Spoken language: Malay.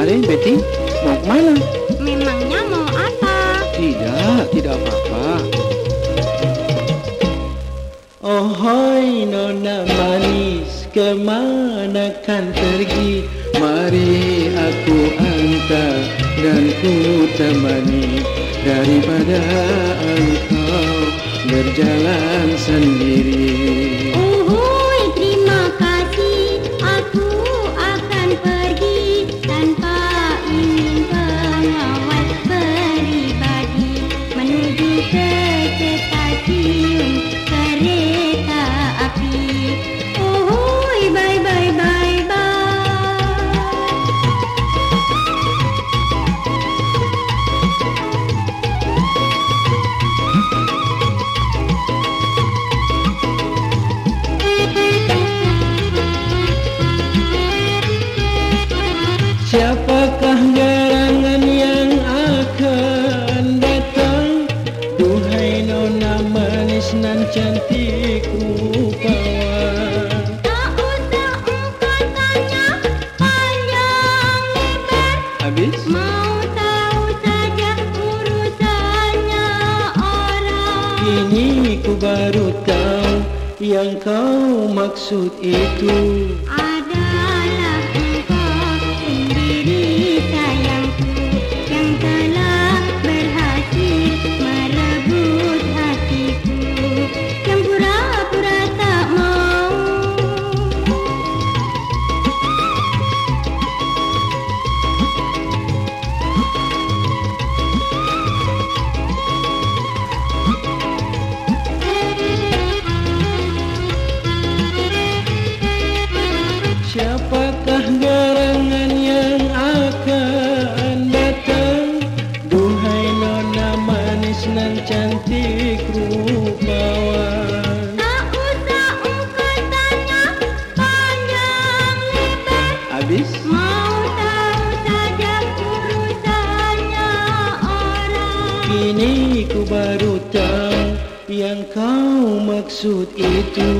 Are, Betty, mau kemana? Memangnya mau apa? Tidak, tidak apa-apa. Oh, hoi nona manis, kemana kan pergi? Mari aku antar dan ku temani daripada engkau berjalan sendiri. Stasiun kereta Siapakah gerangan yang akan datang Duhai nona manis nan cantik rupawan Tak usah engkau tanya panjang lebar. Habis? Mau tahu saja urusannya orang Kini ku baru tahu yang kau maksud itu adalah Siapakah gerangan yang akan datang Duhai nona manis nan cantik rupawan Tak usah engkau tanya panjang lebar. Habis? Mau tahu saja urusannya orang Kini ku baru tahu yang kau maksud itu